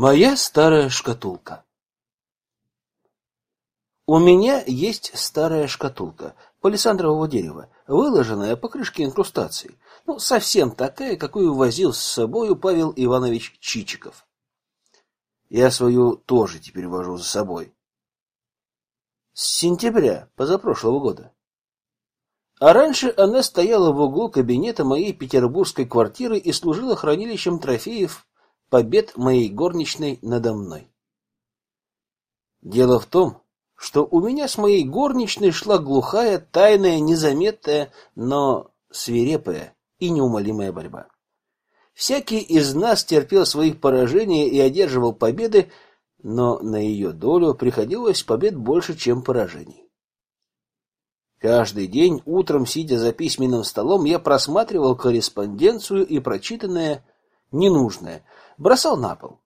Моя старая шкатулка. У меня есть старая шкатулка палисандрового дерева, выложенная по крышке инкрустацией. Ну, совсем такая, какую возил с собою Павел Иванович Чичиков. Я свою тоже теперь вожу за собой. С сентября позапрошлого года. А раньше она стояла в углу кабинета моей петербургской квартиры и служила хранилищем трофеев побед моей горничной надо мной. Дело в том, что у меня с моей горничной шла глухая, тайная, незаметная, но свирепая и неумолимая борьба. Всякий из нас терпел свои поражения и одерживал победы, но на ее долю приходилось побед больше, чем поражений. Каждый день утром, сидя за письменным столом, я просматривал корреспонденцию и прочитанное ненужное бросал на пол.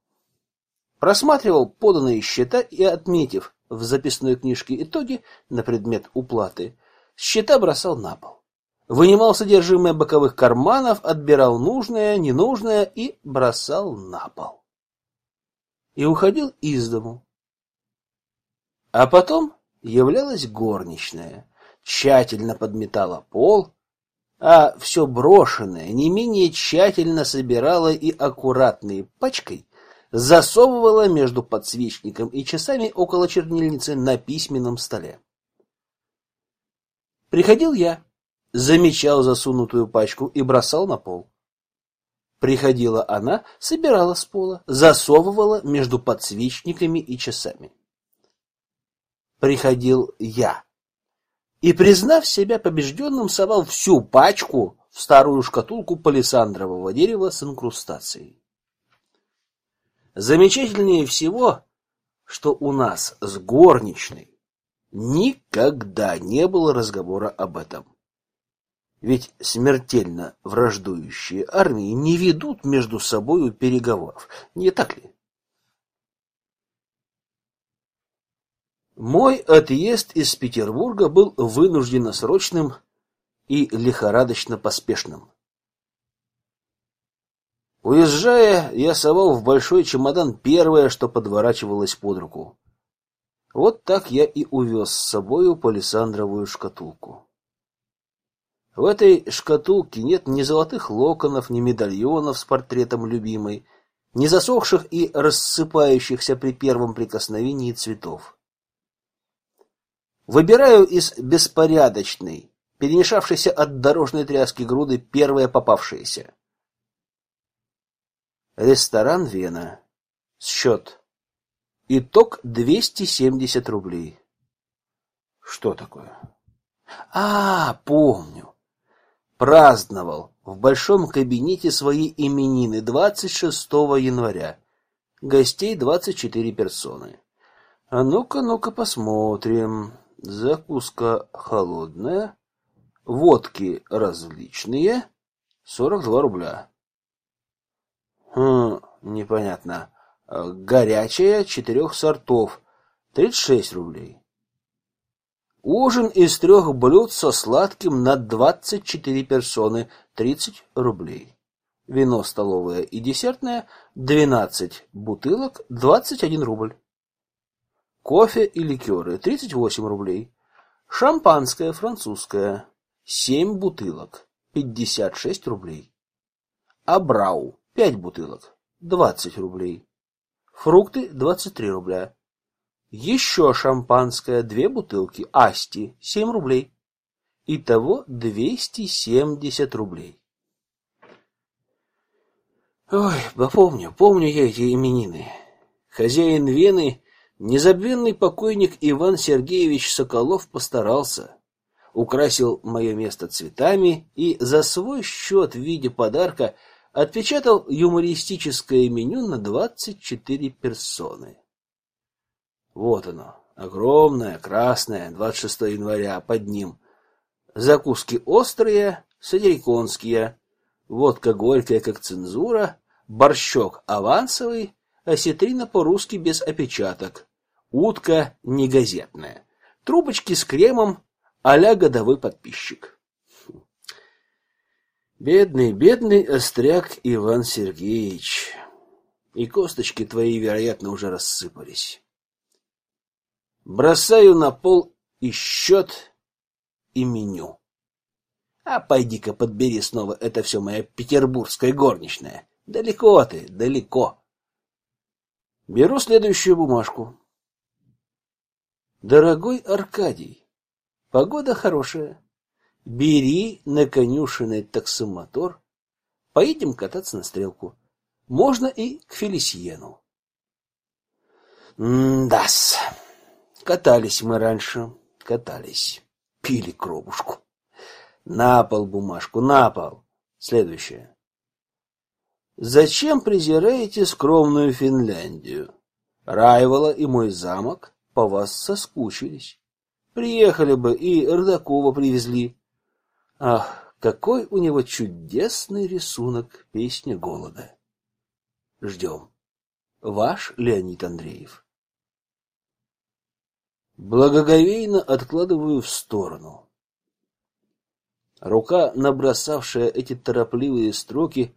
Просматривал поданные счета и, отметив в записной книжке итоги на предмет уплаты, счета бросал на пол. Вынимал содержимое боковых карманов, отбирал нужное, ненужное и бросал на пол. И уходил из дому. А потом являлась горничная, тщательно подметала пол, а все брошенное не менее тщательно собирала и аккуратной пачкой засовывала между подсвечником и часами около чернильницы на письменном столе. Приходил я, замечал засунутую пачку и бросал на пол. Приходила она, собирала с пола, засовывала между подсвечниками и часами. Приходил я, и, признав себя побежденным, совал всю пачку в старую шкатулку палисандрового дерева с инкрустацией. Замечательнее всего, что у нас с горничной никогда не было разговора об этом. Ведь смертельно враждующие армии не ведут между собою переговоров, не так ли? Мой отъезд из Петербурга был вынужденно срочным и лихорадочно поспешным. Уезжая, я совал в большой чемодан первое, что подворачивалось под руку. Вот так я и увез с собою палисандровую шкатулку. В этой шкатулке нет ни золотых локонов, ни медальонов с портретом любимой, ни засохших и рассыпающихся при первом прикосновении цветов. Выбираю из беспорядочной, перемешавшейся от дорожной тряски груды первое попавшееся. Ресторан Вена. Счет. Итог 270 рублей. Что такое? А, помню. Праздновал в большом кабинете свои именины 26 января. Гостей 24 персоны. А ну-ка, ну-ка посмотрим. Закуска холодная, водки различные, 42 рубля. Хм, непонятно. Горячая четырех сортов, 36 рублей. Ужин из трех блюд со сладким на 24 персоны, 30 рублей. Вино столовое и десертное 12 бутылок, 21 рубль. Кофе и ликеры 38 рублей. Шампанское французское 7 бутылок 56 рублей. Абрау 5 бутылок 20 рублей. Фрукты 23 рубля. Еще шампанское 2 бутылки Асти 7 рублей. Итого 270 рублей. Ой, да помню, помню я эти именины. Хозяин Вены Незабвенный покойник Иван Сергеевич Соколов постарался, украсил мое место цветами и за свой счет в виде подарка отпечатал юмористическое меню на 24 персоны. Вот оно, огромное, красное, 26 января, под ним. Закуски острые, сатириконские, водка горькая, как цензура, борщок авансовый, осетрина по-русски без опечаток, утка не газетная, трубочки с кремом а-ля годовой подписчик. Бедный, бедный остряк Иван Сергеевич. И косточки твои, вероятно, уже рассыпались. Бросаю на пол и счет, и меню. А пойди-ка подбери снова, это все моя петербургская горничная. Далеко ты, далеко. Беру следующую бумажку. Дорогой Аркадий, погода хорошая. Бери на конюшенный таксомотор, поедем кататься на стрелку. Можно и к Фелисиену. М-да-с. Катались мы раньше, катались. Пили кровушку. На пол бумажку, на пол. Следующее. Зачем презираете скромную Финляндию? Райвола и мой замок по вас соскучились. Приехали бы и Рдакова привезли. Ах, какой у него чудесный рисунок песня голода. Ждем. Ваш Леонид Андреев. Благоговейно откладываю в сторону. Рука, набросавшая эти торопливые строки,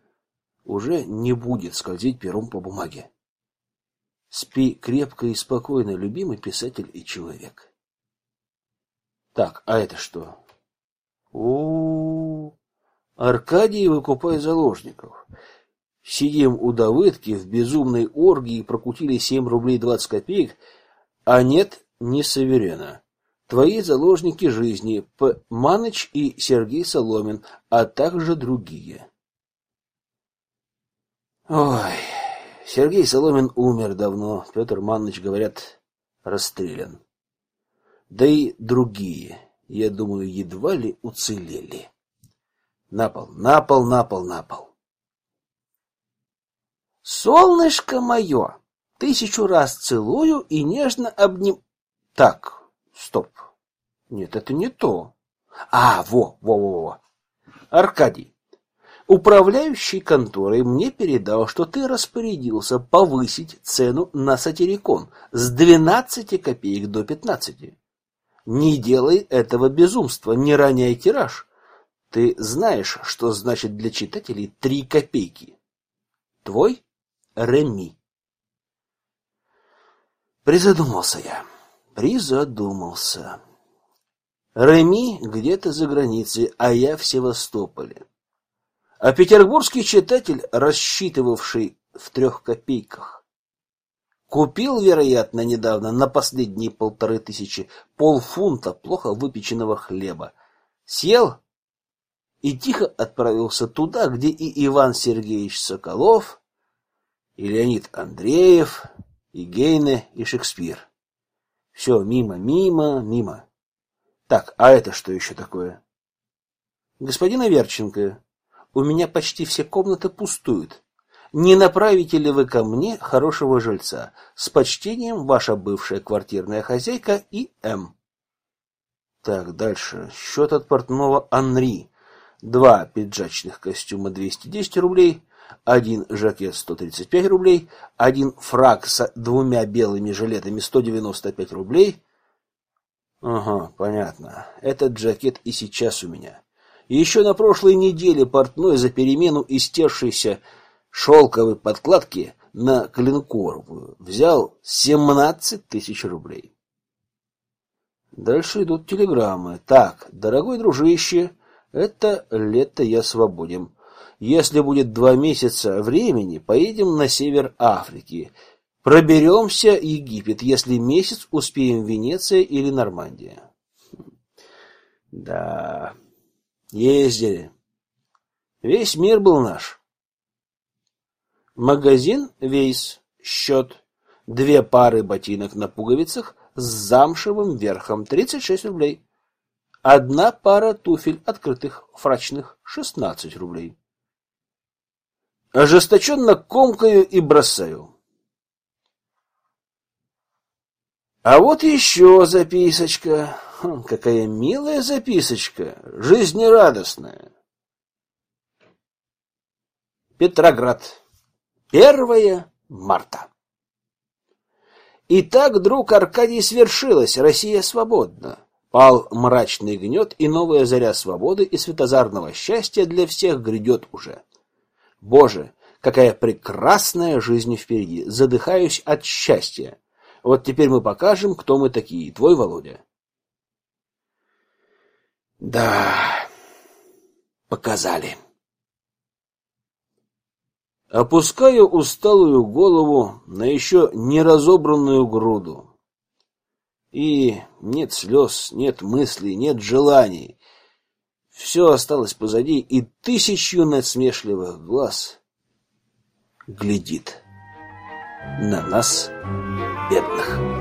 уже не будет скользить пером по бумаге. Спи крепко и спокойно, любимый писатель и человек. Так, а это что? У, -у, -у Аркадий выкупай заложников. Сидим у Давыдки в безумной оргии, прокутили семь рублей двадцать копеек, а нет, не Саверена. Твои заложники жизни П. Маныч и Сергей Соломин, а также другие. Ой, Сергей Соломин умер давно, Петр Маныч, говорят, расстрелян. Да и другие, я думаю, едва ли уцелели. На пол, на пол, на пол, на пол. Солнышко мое, тысячу раз целую и нежно обним... Так, стоп. Нет, это не то. А, во, во, во, во. Аркадий, управляющий конторой мне передал, что ты распорядился повысить цену на сатирикон с 12 копеек до 15. Не делай этого безумства, не роняй тираж. Ты знаешь, что значит для читателей три копейки. Твой Реми. Призадумался я. Призадумался. Реми где-то за границей, а я в Севастополе. А петербургский читатель, рассчитывавший в трех копейках, купил, вероятно, недавно на последние полторы тысячи полфунта плохо выпеченного хлеба, съел и тихо отправился туда, где и Иван Сергеевич Соколов, и Леонид Андреев, и Гейне, и Шекспир. Все мимо, мимо, мимо. Так, а это что еще такое? Господин Аверченко, у меня почти все комнаты пустуют. Не направите ли вы ко мне хорошего жильца? С почтением, ваша бывшая квартирная хозяйка И. М. Так, дальше. Счет от портного Анри. Два пиджачных костюма 210 рублей, один жакет 135 рублей, один фрак с двумя белыми жилетами 195 рублей. Ага, понятно. Этот жакет и сейчас у меня. Еще на прошлой неделе портной за перемену истершейся шелковой подкладки на клинкоровую взял 17 тысяч рублей. Дальше идут телеграммы. Так, дорогой дружище, это лето я свободен. Если будет два месяца времени, поедем на север Африки. Проберемся Египет, если месяц успеем Венеция или Нормандия. Да, ездили. Весь мир был наш. Магазин Вейс. Счет. Две пары ботинок на пуговицах с замшевым верхом. 36 рублей. Одна пара туфель открытых фрачных. 16 рублей. Ожесточенно комкаю и бросаю. А вот еще записочка. Хм, какая милая записочка, жизнерадостная. Петроград. Первое марта. Итак, друг Аркадий, свершилось. Россия свободна. Пал мрачный гнет, и новая заря свободы и светозарного счастья для всех грядет уже. Боже, Какая прекрасная жизнь впереди. Задыхаюсь от счастья. Вот теперь мы покажем, кто мы такие. Твой Володя. Да, показали. Опускаю усталую голову на еще не разобранную груду. И нет слез, нет мыслей, нет желаний. Все осталось позади, и тысячу насмешливых глаз глядит на нас, бедных.